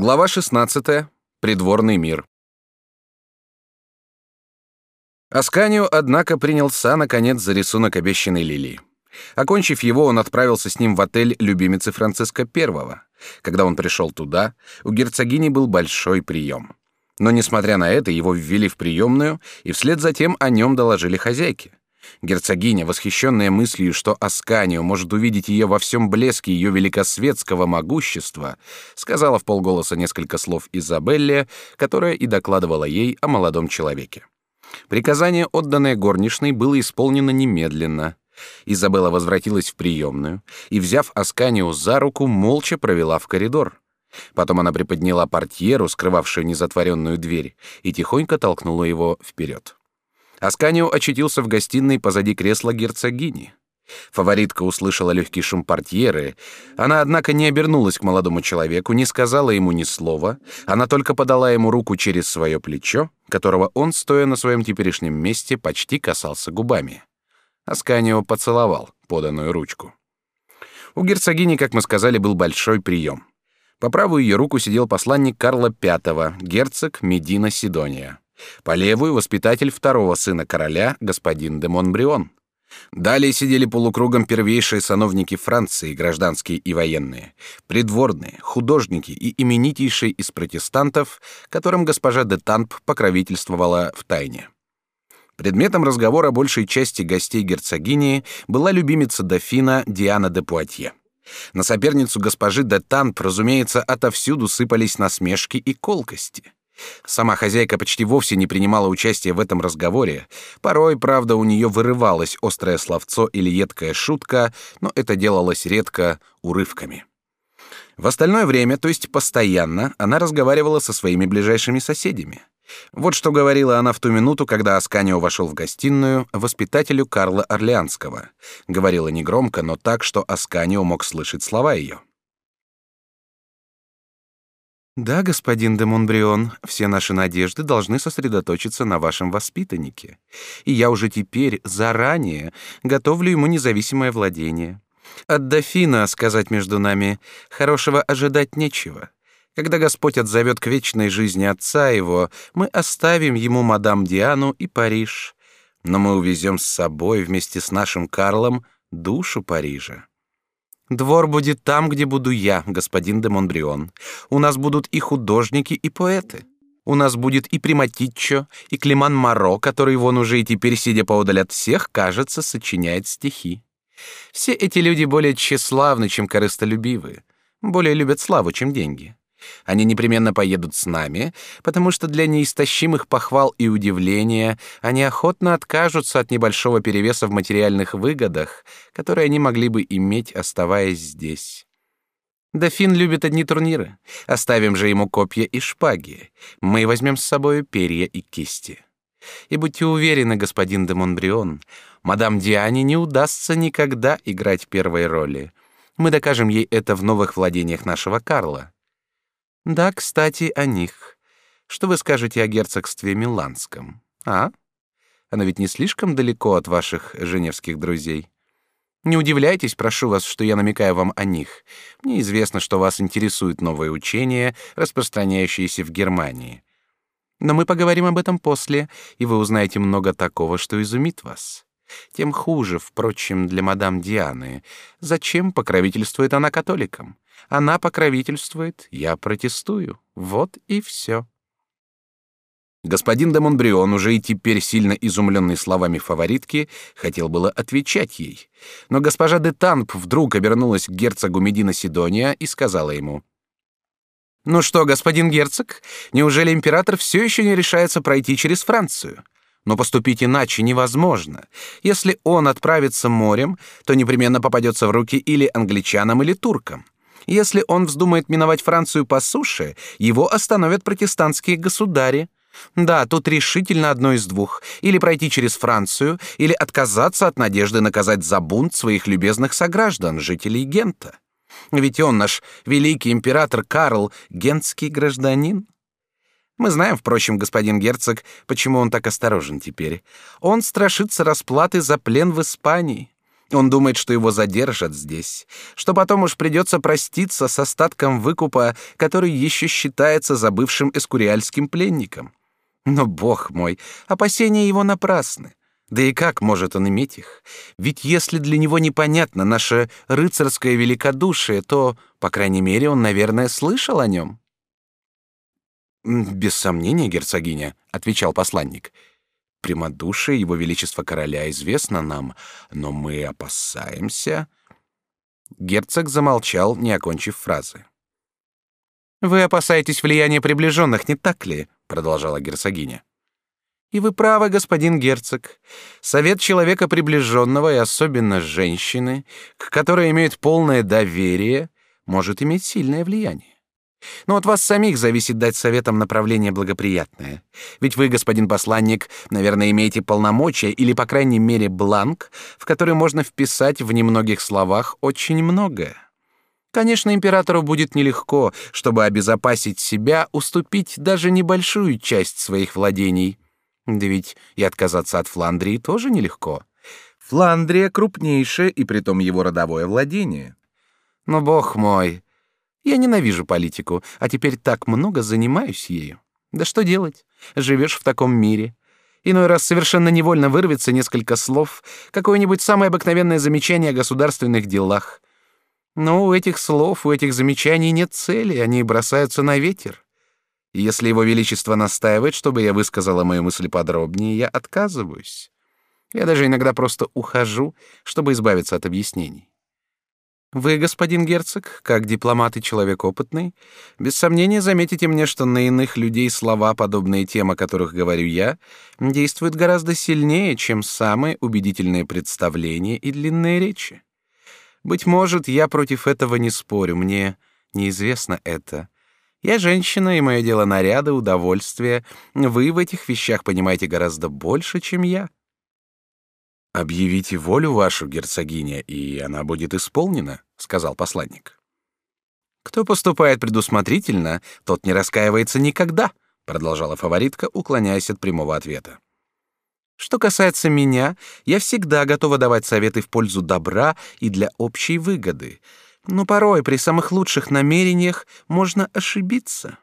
Глава 16. Придворный мир. Асканио, однако, принялся, наконец, за рисунок обещанной лилии. Окончив его, он отправился с ним в отель любимицы Франциска I. Когда он пришел туда, у герцогини был большой прием. Но, несмотря на это, его ввели в приемную, и вслед за тем о нем доложили хозяйке. Герцогиня, восхищенная мыслью, что Асканио может увидеть ее во всем блеске ее великосветского могущества, сказала в полголоса несколько слов Изабелле, которая и докладывала ей о молодом человеке. Приказание, отданное горничной, было исполнено немедленно. Изабелла возвратилась в приемную и, взяв Асканио за руку, молча провела в коридор. Потом она приподняла портьеру, скрывавшую незатворенную дверь, и тихонько толкнула его вперед. Асканио очутился в гостиной позади кресла герцогини. Фаворитка услышала легкий шум портьеры. Она, однако, не обернулась к молодому человеку, не сказала ему ни слова. Она только подала ему руку через свое плечо, которого он, стоя на своем теперешнем месте, почти касался губами. Асканио поцеловал поданную ручку. У герцогини, как мы сказали, был большой прием. По правую ее руку сидел посланник Карла V, герцог Медина Сидония. По левую — воспитатель второго сына короля, господин де Монбрион. Далее сидели полукругом первейшие сановники Франции, гражданские и военные, придворные, художники и именитейшие из протестантов, которым госпожа де Тамп покровительствовала в тайне. Предметом разговора большей части гостей герцогини была любимица дофина Диана де Пуатье. На соперницу госпожи де Тамп, разумеется, отовсюду сыпались насмешки и колкости. Сама хозяйка почти вовсе не принимала участия в этом разговоре. Порой, правда, у нее вырывалось острое словцо или едкая шутка, но это делалось редко урывками. В остальное время, то есть постоянно, она разговаривала со своими ближайшими соседями. Вот что говорила она в ту минуту, когда Асканио вошел в гостиную воспитателю Карла Орлеанского. Говорила негромко, но так, что Асканио мог слышать слова ее. Да, господин де Монбрион, все наши надежды должны сосредоточиться на вашем воспитаннике. И я уже теперь, заранее, готовлю ему независимое владение. От дофина, сказать между нами, хорошего ожидать нечего. Когда Господь отзовет к вечной жизни отца его, мы оставим ему мадам Диану и Париж. Но мы увезем с собой вместе с нашим Карлом душу Парижа. Двор будет там, где буду я, господин де Монбрион. У нас будут и художники, и поэты. У нас будет и Приматиччо, и Климан Маро, который вон уже и теперь, сидя поодаль от всех, кажется, сочиняет стихи. Все эти люди более тщеславны, чем корыстолюбивы, более любят славу, чем деньги. Они непременно поедут с нами, потому что для неистощимых похвал и удивления они охотно откажутся от небольшого перевеса в материальных выгодах, которые они могли бы иметь, оставаясь здесь. Дофин любит одни турниры. Оставим же ему копья и шпаги. Мы возьмем с собой перья и кисти. И будьте уверены, господин де Монбрион, мадам Диане не удастся никогда играть первой роли. Мы докажем ей это в новых владениях нашего Карла. Да, кстати, о них. Что вы скажете о герцогстве Миланском? А? Оно ведь не слишком далеко от ваших женевских друзей. Не удивляйтесь, прошу вас, что я намекаю вам о них. Мне известно, что вас интересуют новые учения, распространяющиеся в Германии. Но мы поговорим об этом после, и вы узнаете много такого, что изумит вас. Тем хуже, впрочем, для мадам Дианы. Зачем покровительствует она католикам? Она покровительствует, я протестую. Вот и все. Господин де Монбрион, уже и теперь сильно изумленный словами фаворитки, хотел было отвечать ей, но госпожа де Тамп вдруг обернулась к герцогу Медина Сидония и сказала ему: "Ну что, господин герцог, неужели император все еще не решается пройти через Францию? Но поступить иначе невозможно. Если он отправится морем, то непременно попадется в руки или англичанам, или туркам. Если он вздумает миновать Францию по суше, его остановят протестантские государи. Да, тут решительно одно из двух: или пройти через Францию, или отказаться от надежды наказать за бунт своих любезных сограждан, жителей Гента. Ведь он наш великий император Карл, гентский гражданин. Мы знаем, впрочем, господин герцог, почему он так осторожен теперь. Он страшится расплаты за плен в Испании. Он думает, что его задержат здесь, что потом уж придется проститься с остатком выкупа, который еще считается забывшим эскуриальским пленником. Но, бог мой, опасения его напрасны. Да и как может он иметь их? Ведь если для него непонятно наше рыцарское великодушие, то, по крайней мере, он, наверное, слышал о нем. «Без сомнения, герцогиня», — отвечал посланник, — Прямодушие его величества короля известно нам, но мы опасаемся. Герцог замолчал, не окончив фразы. Вы опасаетесь влияния приближенных, не так ли? продолжала герцогиня. И вы правы, господин герцог. Совет человека приближенного и особенно женщины, к которой имеют полное доверие, может иметь сильное влияние. Но от вас самих зависит дать советам направление благоприятное. Ведь вы, господин посланник, наверное, имеете полномочия или, по крайней мере, бланк, в который можно вписать в немногих словах очень многое. Конечно, императору будет нелегко, чтобы обезопасить себя, уступить даже небольшую часть своих владений. Да ведь и отказаться от Фландрии тоже нелегко. Фландрия крупнейшее и притом его родовое владение. Но бог мой, я ненавижу политику, а теперь так много занимаюсь ею. Да что делать? Живешь в таком мире. Иной раз совершенно невольно вырвется несколько слов, какое-нибудь самое обыкновенное замечание о государственных делах. Но у этих слов, у этих замечаний нет цели, они бросаются на ветер. Если его величество настаивает, чтобы я высказала мою мысль подробнее, я отказываюсь. Я даже иногда просто ухожу, чтобы избавиться от объяснений. Вы, господин герцог, как дипломат и человек опытный, без сомнения заметите мне, что на иных людей слова, подобные тем, о которых говорю я, действуют гораздо сильнее, чем самые убедительные представления и длинные речи. Быть может, я против этого не спорю, мне неизвестно это. Я женщина, и мое дело наряды, удовольствия. Вы в этих вещах понимаете гораздо больше, чем я. Объявите волю вашу, герцогиня, и она будет исполнена, сказал посланник. Кто поступает предусмотрительно, тот не раскаивается никогда, продолжала фаворитка, уклоняясь от прямого ответа. Что касается меня, я всегда готова давать советы в пользу добра и для общей выгоды, но порой при самых лучших намерениях можно ошибиться.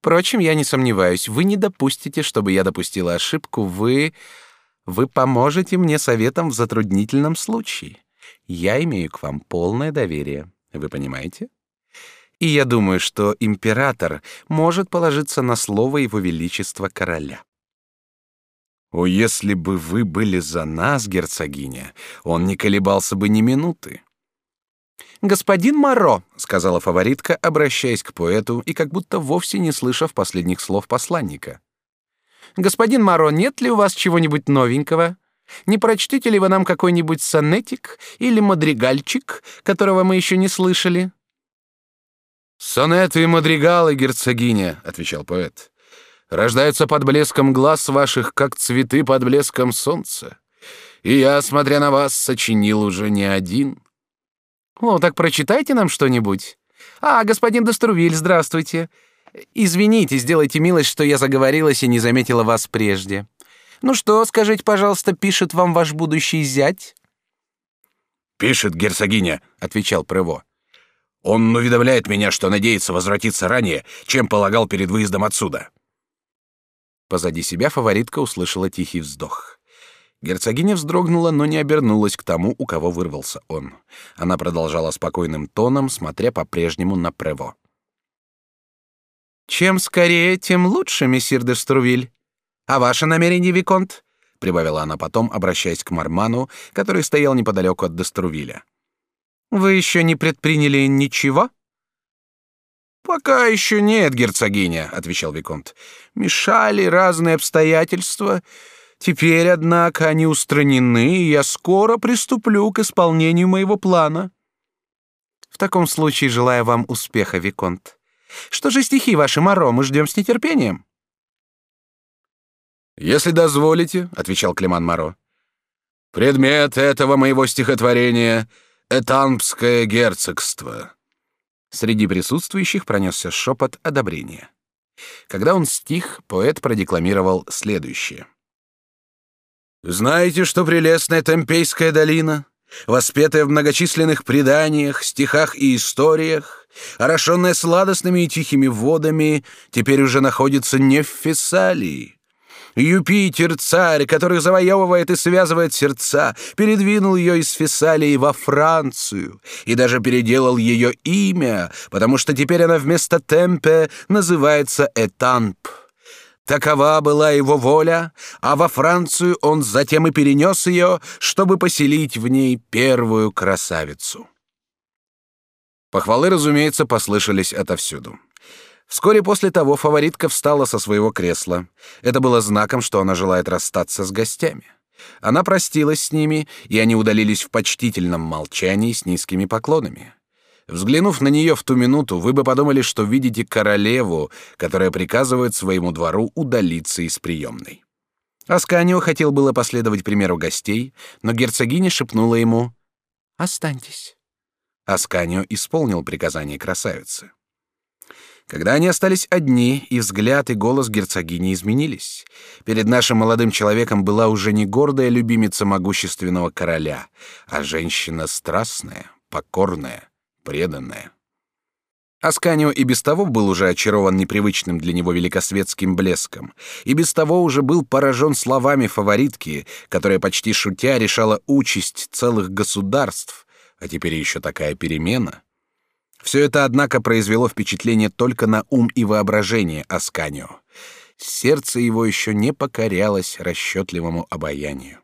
Впрочем, я не сомневаюсь, вы не допустите, чтобы я допустила ошибку, вы вы поможете мне советом в затруднительном случае. Я имею к вам полное доверие. Вы понимаете? И я думаю, что император может положиться на слово его величества короля. О, если бы вы были за нас, герцогиня, он не колебался бы ни минуты. Господин Маро, сказала фаворитка, обращаясь к поэту и как будто вовсе не слышав последних слов посланника. Господин Маро, нет ли у вас чего-нибудь новенького? Не прочтите ли вы нам какой-нибудь сонетик или мадригальчик, которого мы еще не слышали? Сонеты и мадригалы, герцогиня, отвечал поэт, рождаются под блеском глаз ваших, как цветы под блеском солнца. И я, смотря на вас, сочинил уже не один. О, так прочитайте нам что-нибудь. А, господин Дострувиль, здравствуйте. Извините, сделайте милость, что я заговорилась и не заметила вас прежде. Ну что, скажите, пожалуйста, пишет вам ваш будущий зять? Пишет герцогиня, отвечал Прево. Он уведомляет меня, что надеется возвратиться ранее, чем полагал перед выездом отсюда. Позади себя фаворитка услышала тихий вздох. Герцогиня вздрогнула, но не обернулась к тому, у кого вырвался он. Она продолжала спокойным тоном, смотря по-прежнему на Прево. Чем скорее, тем лучше, месье де Струвиль. А ваше намерение, виконт? прибавила она потом, обращаясь к Марману, который стоял неподалеку от Деструвиля. Вы еще не предприняли ничего? Пока еще нет, герцогиня, отвечал виконт. Мешали разные обстоятельства. Теперь, однако, они устранены, и я скоро приступлю к исполнению моего плана. В таком случае желаю вам успеха, виконт. Что же стихи ваши, Моро, мы ждем с нетерпением. Если дозволите, отвечал Климан Моро. Предмет этого моего стихотворения Этампское герцогство. Среди присутствующих пронесся шепот одобрения. Когда он стих, поэт продекламировал следующее: Знаете, что прелестная Темпейская долина, воспетая в многочисленных преданиях, стихах и историях, орошенная сладостными и тихими водами, теперь уже находится не в Фессалии. Юпитер, царь, который завоевывает и связывает сердца, передвинул ее из Фессалии во Францию и даже переделал ее имя, потому что теперь она вместо Темпе называется Этамп. Такова была его воля, а во Францию он затем и перенес ее, чтобы поселить в ней первую красавицу. Похвалы, разумеется, послышались отовсюду. Вскоре после того фаворитка встала со своего кресла. Это было знаком, что она желает расстаться с гостями. Она простилась с ними, и они удалились в почтительном молчании с низкими поклонами. Взглянув на нее в ту минуту, вы бы подумали, что видите королеву, которая приказывает своему двору удалиться из приемной. Асканио хотел было последовать примеру гостей, но герцогиня шепнула ему «Останьтесь». Асканио исполнил приказание красавицы. Когда они остались одни, и взгляд, и голос герцогини изменились. Перед нашим молодым человеком была уже не гордая любимица могущественного короля, а женщина страстная, покорная, преданная. Асканио и без того был уже очарован непривычным для него великосветским блеском, и без того уже был поражен словами фаворитки, которая почти шутя решала участь целых государств, а теперь еще такая перемена. Все это, однако, произвело впечатление только на ум и воображение Асканио. Сердце его еще не покорялось расчетливому обаянию.